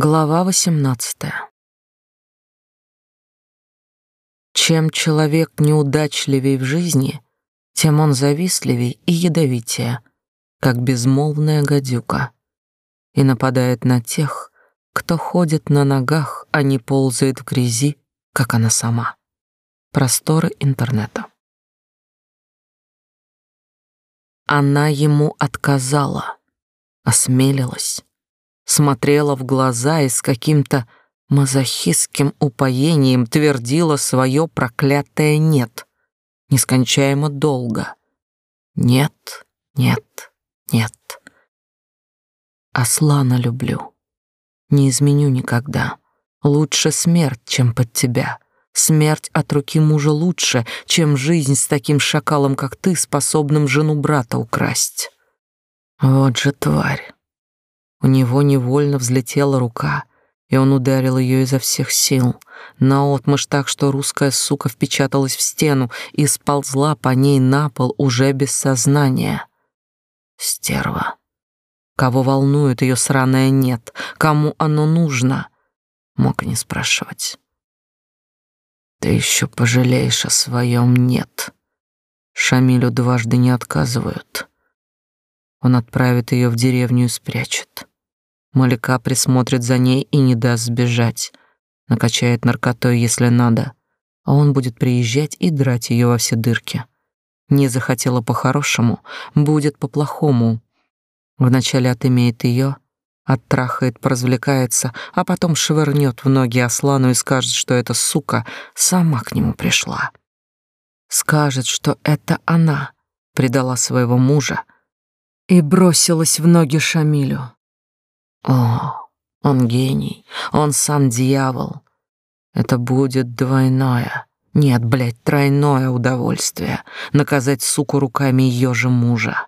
Глава 18. Чем человек неудачливей в жизни, тем он завистливей и ядовитее, как безмолвная гадюка, и нападает на тех, кто ходит на ногах, а не ползает в грязи, как она сама. Просторы интернета. Она ему отказала, осмелилась смотрела в глаза и с каким-то мазохистским упоением твердила свое проклятое «нет», нескончаемо долго. «Нет, нет, нет». Аслана люблю. Не изменю никогда. Лучше смерть, чем под тебя. Смерть от руки мужа лучше, чем жизнь с таким шакалом, как ты, способным жену брата украсть. Вот же тварь. У него невольно взлетела рука, и он ударил ее изо всех сил, наотмашь так, что русская сука впечаталась в стену и сползла по ней на пол уже без сознания. Стерва. Кого волнует ее сраное «нет», кому оно нужно, мог не спрашивать. Ты еще пожалеешь о своем «нет». Шамилю дважды не отказывают. Он отправит ее в деревню и спрячет. Малика присмотрит за ней и не даст сбежать. Накачает наркотой, если надо. А он будет приезжать и драть ее во все дырки. Не захотела по-хорошему, будет по-плохому. Вначале отымеет ее, оттрахает, поразвлекается, а потом швырнет в ноги Аслану и скажет, что эта сука сама к нему пришла. Скажет, что это она предала своего мужа и бросилась в ноги Шамилю. О, он гений, он сам дьявол. Это будет двойное, нет, блядь, тройное удовольствие наказать суку руками ее же мужа.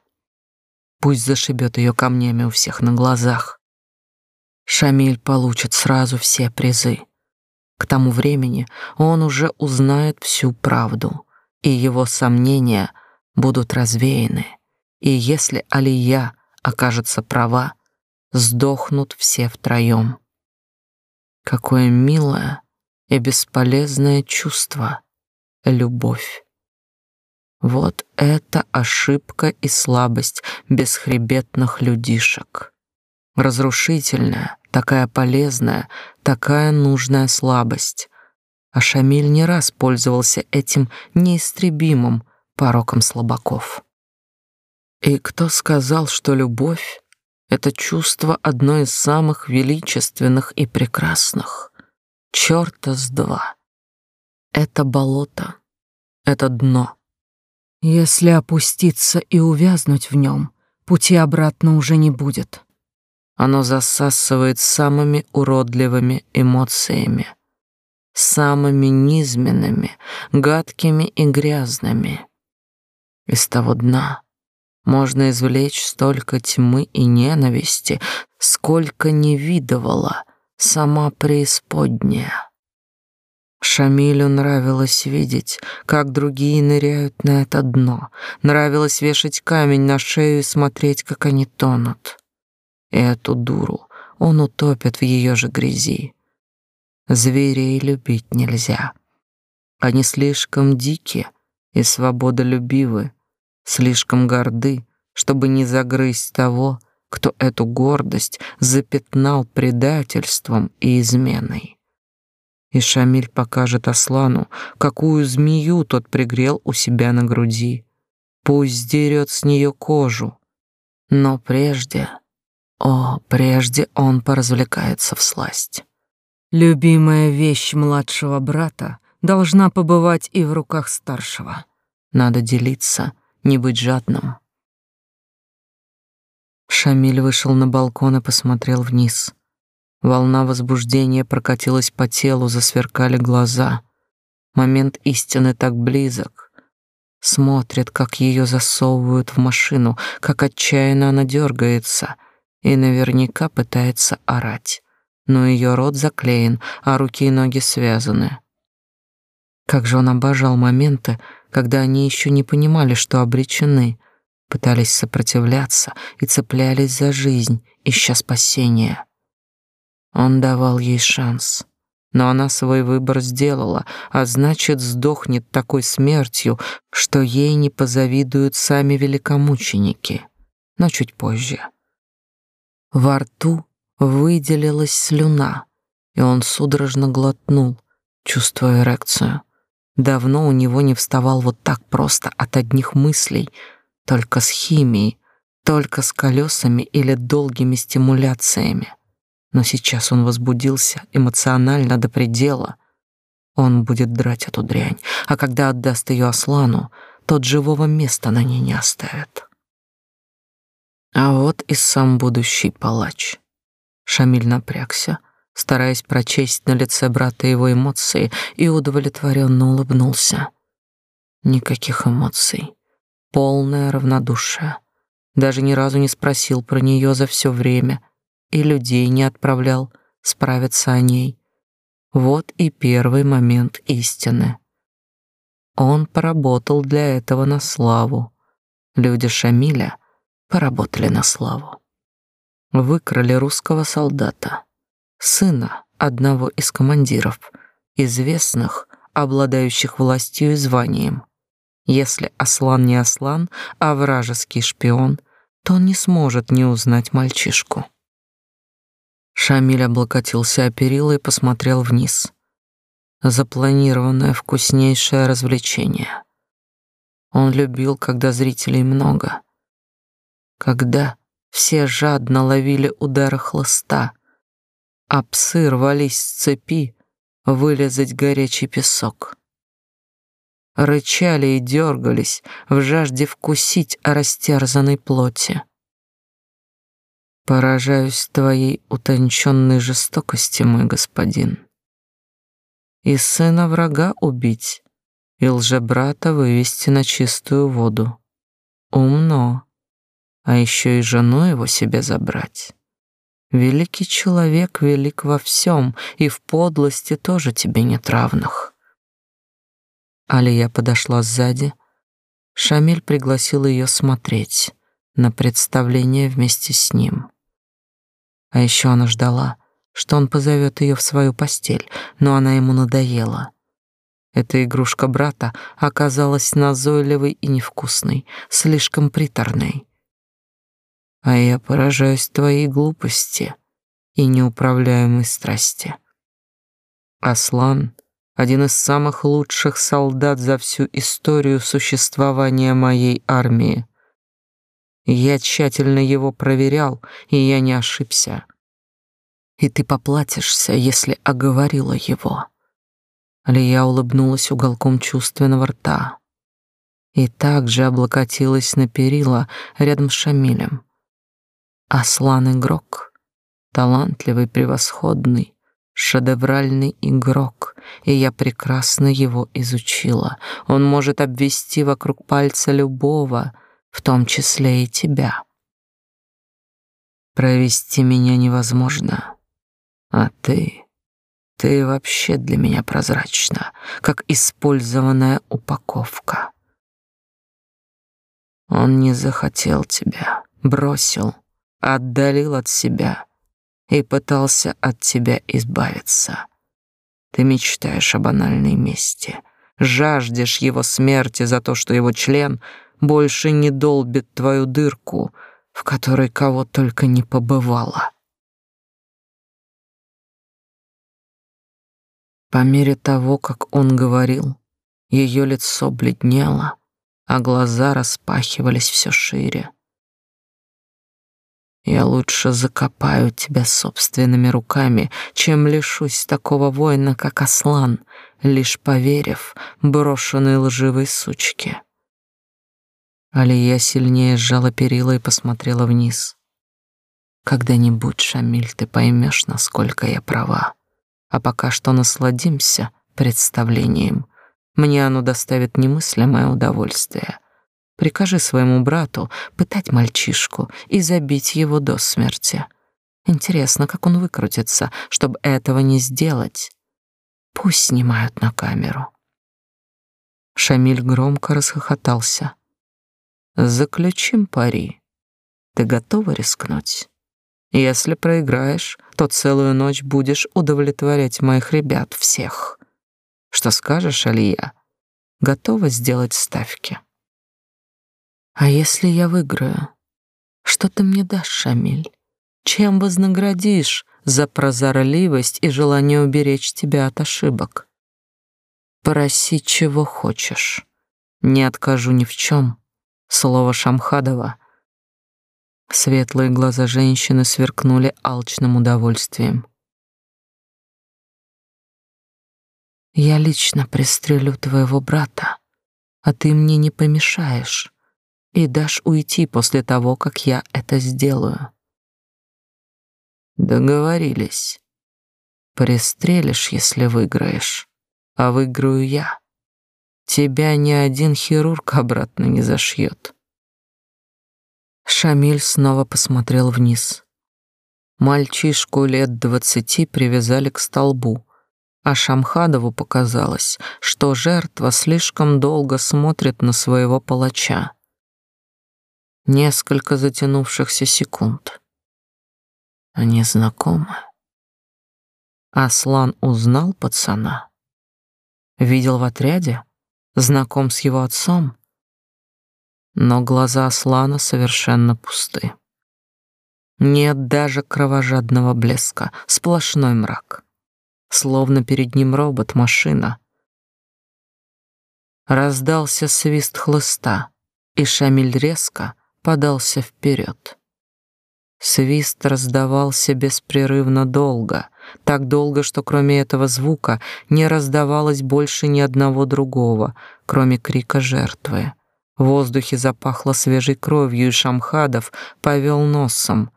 Пусть зашибет ее камнями у всех на глазах. Шамиль получит сразу все призы. К тому времени он уже узнает всю правду, и его сомнения будут развеяны. И если Алия окажется права, сдохнут все втроем. Какое милое и бесполезное чувство — любовь. Вот это ошибка и слабость бесхребетных людишек. Разрушительная, такая полезная, такая нужная слабость. А Шамиль не раз пользовался этим неистребимым пороком слабаков. И кто сказал, что любовь это чувство одно из самых величественных и прекрасных. Чёрта с два. Это болото. Это дно. Если опуститься и увязнуть в нем, пути обратно уже не будет. Оно засасывает самыми уродливыми эмоциями, самыми низменными, гадкими и грязными. Из того дна можно извлечь столько тьмы и ненависти, сколько не видывала сама преисподняя. Шамилю нравилось видеть, как другие ныряют на это дно. Нравилось вешать камень на шею и смотреть, как они тонут. И эту дуру он утопит в ее же грязи. Зверей любить нельзя. Они слишком дикие и свободолюбивы, слишком горды, чтобы не загрызть того, кто эту гордость запятнал предательством и изменой. И Шамиль покажет Аслану, какую змею тот пригрел у себя на груди. Пусть сдерет с нее кожу. Но прежде, о, прежде он поразвлекается в сласть. Любимая вещь младшего брата должна побывать и в руках старшего. Надо делиться не быть жадным. Шамиль вышел на балкон и посмотрел вниз. Волна возбуждения прокатилась по телу, засверкали глаза. Момент истины так близок. Смотрит, как ее засовывают в машину, как отчаянно она дергается и наверняка пытается орать. Но ее рот заклеен, а руки и ноги связаны. Как же он обожал моменты, когда они еще не понимали, что обречены, пытались сопротивляться и цеплялись за жизнь, ища спасения. Он давал ей шанс. Но она свой выбор сделала, а значит, сдохнет такой смертью, что ей не позавидуют сами великомученики. Но чуть позже. Во рту выделилась слюна, и он судорожно глотнул, чувствуя эрекцию. Давно у него не вставал вот так просто от одних мыслей, только с химией, только с колесами или долгими стимуляциями. Но сейчас он возбудился эмоционально до предела. Он будет драть эту дрянь, а когда отдаст ее Аслану, тот живого места на ней не оставит. А вот и сам будущий палач. Шамиль напрягся, стараясь прочесть на лице брата его эмоции, и удовлетворенно улыбнулся. Никаких эмоций. Полное равнодушие. Даже ни разу не спросил про нее за все время и людей не отправлял справиться о ней. Вот и первый момент истины. Он поработал для этого на славу. Люди Шамиля поработали на славу. Выкрали русского солдата, сына одного из командиров, известных, обладающих властью и званием. Если Аслан не Аслан, а вражеский шпион, то он не сможет не узнать мальчишку. Шамиль облокотился о перила и посмотрел вниз. Запланированное вкуснейшее развлечение. Он любил, когда зрителей много. Когда все жадно ловили удары хлыста, а псы рвались с цепи вылезать горячий песок. Рычали и дергались в жажде вкусить о растерзанной плоти. Поражаюсь твоей утонченной жестокости, мой господин. И сына врага убить, и лжебрата вывести на чистую воду. Умно а еще и жену его себе забрать. Великий человек велик во всем, и в подлости тоже тебе нет равных. Алия подошла сзади. Шамиль пригласил ее смотреть на представление вместе с ним. А еще она ждала, что он позовет ее в свою постель, но она ему надоела. Эта игрушка брата оказалась назойливой и невкусной, слишком приторной а я поражаюсь твоей глупости и неуправляемой страсти. Аслан — один из самых лучших солдат за всю историю существования моей армии. Я тщательно его проверял, и я не ошибся. И ты поплатишься, если оговорила его. Лия улыбнулась уголком чувственного рта и также облокотилась на перила рядом с Шамилем. Аслан игрок, талантливый, превосходный, шедевральный игрок, и я прекрасно его изучила. Он может обвести вокруг пальца любого, в том числе и тебя. Провести меня невозможно, а ты... Ты вообще для меня прозрачна, как использованная упаковка. Он не захотел тебя, бросил, отдалил от себя и пытался от тебя избавиться. Ты мечтаешь о банальной мести, жаждешь его смерти за то, что его член больше не долбит твою дырку, в которой кого только не побывало. По мере того, как он говорил, ее лицо бледнело, а глаза распахивались все шире. Я лучше закопаю тебя собственными руками, чем лишусь такого воина, как Аслан, лишь поверив брошенной лживой сучке. Алия сильнее сжала перила и посмотрела вниз. Когда-нибудь, Шамиль, ты поймешь, насколько я права. А пока что насладимся представлением. Мне оно доставит немыслимое удовольствие — Прикажи своему брату пытать мальчишку и забить его до смерти. Интересно, как он выкрутится, чтобы этого не сделать. Пусть снимают на камеру. Шамиль громко расхохотался. Заключим пари. Ты готова рискнуть? Если проиграешь, то целую ночь будешь удовлетворять моих ребят всех. Что скажешь, Алия? Готова сделать ставки? А если я выиграю? Что ты мне дашь, Шамиль? Чем вознаградишь за прозорливость и желание уберечь тебя от ошибок? Проси, чего хочешь. Не откажу ни в чем. Слово Шамхадова. Светлые глаза женщины сверкнули алчным удовольствием. Я лично пристрелю твоего брата, а ты мне не помешаешь и дашь уйти после того, как я это сделаю. Договорились. Пристрелишь, если выиграешь, а выиграю я. Тебя ни один хирург обратно не зашьет. Шамиль снова посмотрел вниз. Мальчишку лет двадцати привязали к столбу, а Шамхадову показалось, что жертва слишком долго смотрит на своего палача. Несколько затянувшихся секунд. Они знакомы. Аслан узнал пацана. Видел в отряде, знаком с его отцом. Но глаза Аслана совершенно пусты. Нет даже кровожадного блеска, сплошной мрак. Словно перед ним робот-машина. Раздался свист хлыста, и Шамиль резко подался вперед. Свист раздавался беспрерывно долго, так долго, что кроме этого звука не раздавалось больше ни одного другого, кроме крика жертвы. В воздухе запахло свежей кровью, и Шамхадов повел носом.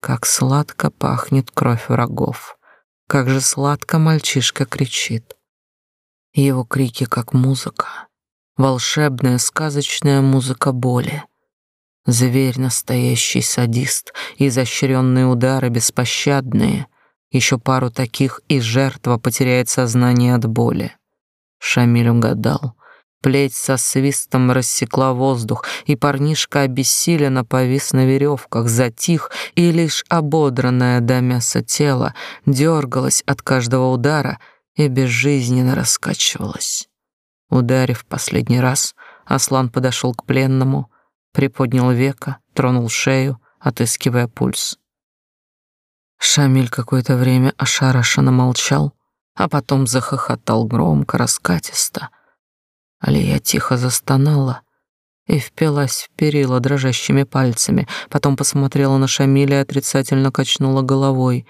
Как сладко пахнет кровь врагов. Как же сладко мальчишка кричит. Его крики как музыка. Волшебная, сказочная музыка боли. Зверь настоящий садист, изощренные удары беспощадные. Еще пару таких, и жертва потеряет сознание от боли. Шамиль угадал. Плеть со свистом рассекла воздух, и парнишка обессиленно повис на веревках, затих, и лишь ободранное до мяса тело дергалось от каждого удара и безжизненно раскачивалось. Ударив последний раз, Аслан подошел к пленному, приподнял века, тронул шею, отыскивая пульс. Шамиль какое-то время ошарашенно молчал, а потом захохотал громко, раскатисто. Алия тихо застонала и впилась в перила дрожащими пальцами, потом посмотрела на Шамиля и отрицательно качнула головой.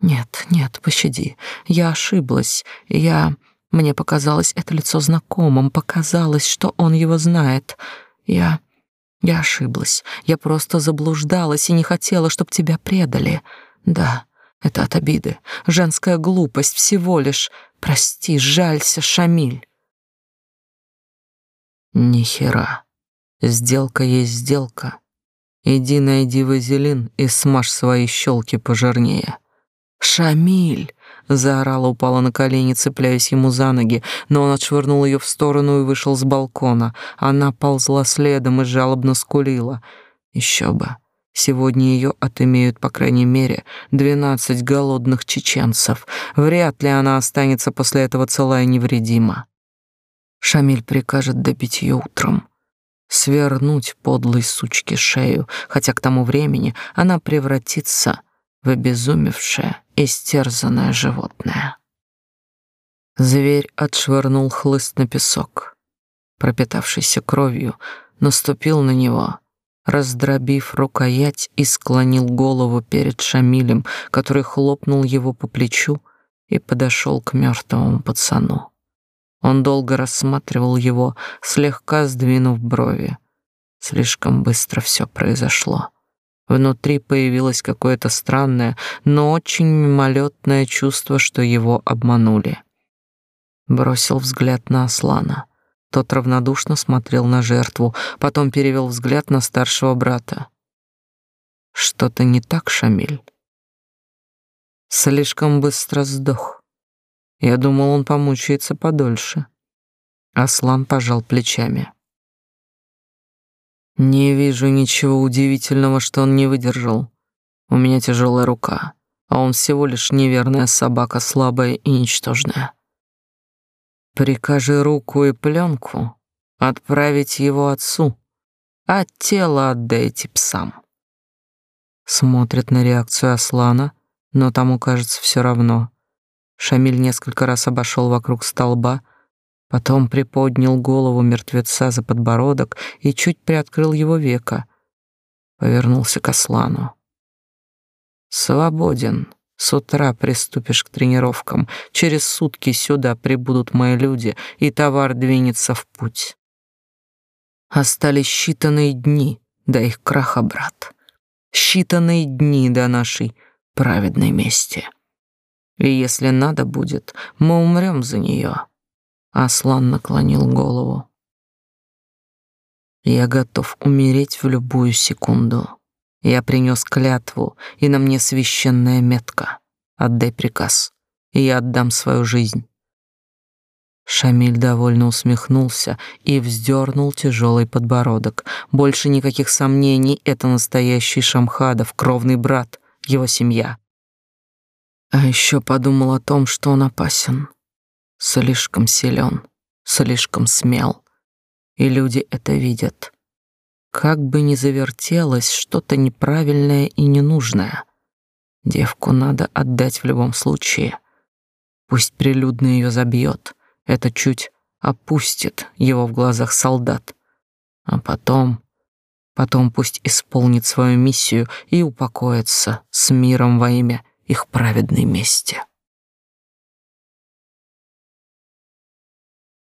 «Нет, нет, пощади, я ошиблась, я...» Мне показалось это лицо знакомым, показалось, что он его знает. Я... Я ошиблась. Я просто заблуждалась и не хотела, чтобы тебя предали. Да, это от обиды. Женская глупость всего лишь. Прости, жалься, Шамиль. Ни хера. Сделка есть сделка. Иди найди вазелин и смажь свои щелки пожирнее. Шамиль! Заорала, упала на колени, цепляясь ему за ноги, но он отшвырнул ее в сторону и вышел с балкона. Она ползла следом и жалобно скулила. Еще бы. Сегодня ее отымеют, по крайней мере, двенадцать голодных чеченцев. Вряд ли она останется после этого целая и невредима. Шамиль прикажет добить ее утром. Свернуть подлой сучке шею, хотя к тому времени она превратится в обезумевшее, истерзанное животное. Зверь отшвырнул хлыст на песок. Пропитавшийся кровью, наступил на него, раздробив рукоять и склонил голову перед Шамилем, который хлопнул его по плечу и подошел к мертвому пацану. Он долго рассматривал его, слегка сдвинув брови. Слишком быстро все произошло. Внутри появилось какое-то странное, но очень мимолетное чувство, что его обманули. Бросил взгляд на Аслана. Тот равнодушно смотрел на жертву, потом перевел взгляд на старшего брата. Что-то не так, Шамиль? Слишком быстро сдох. Я думал, он помучается подольше. Аслан пожал плечами. Не вижу ничего удивительного, что он не выдержал. У меня тяжелая рука, а он всего лишь неверная собака, слабая и ничтожная. Прикажи руку и пленку отправить его отцу, а тело отдайте псам. Смотрит на реакцию Аслана, но тому кажется все равно. Шамиль несколько раз обошел вокруг столба, потом приподнял голову мертвеца за подбородок и чуть приоткрыл его века. Повернулся к Аслану. «Свободен. С утра приступишь к тренировкам. Через сутки сюда прибудут мои люди, и товар двинется в путь. Остались считанные дни до их краха, брат считанные дни до нашей праведной мести. И если надо будет, мы умрем за нее. Аслан наклонил голову. Я готов умереть в любую секунду. Я принес клятву, и на мне священная метка. Отдай приказ, и я отдам свою жизнь. Шамиль довольно усмехнулся и вздернул тяжелый подбородок. Больше никаких сомнений, это настоящий Шамхадов, кровный брат, его семья. А еще подумал о том, что он опасен. Слишком силен, слишком смел. И люди это видят. Как бы ни завертелось что-то неправильное и ненужное, девку надо отдать в любом случае. Пусть прилюдно ее забьет — это чуть опустит его в глазах солдат. А потом, потом пусть исполнит свою миссию и упокоится с миром во имя их праведной мести.